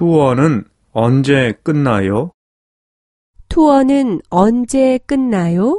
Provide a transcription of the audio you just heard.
투어는 언제 끝나요? 투어는 언제 끝나요?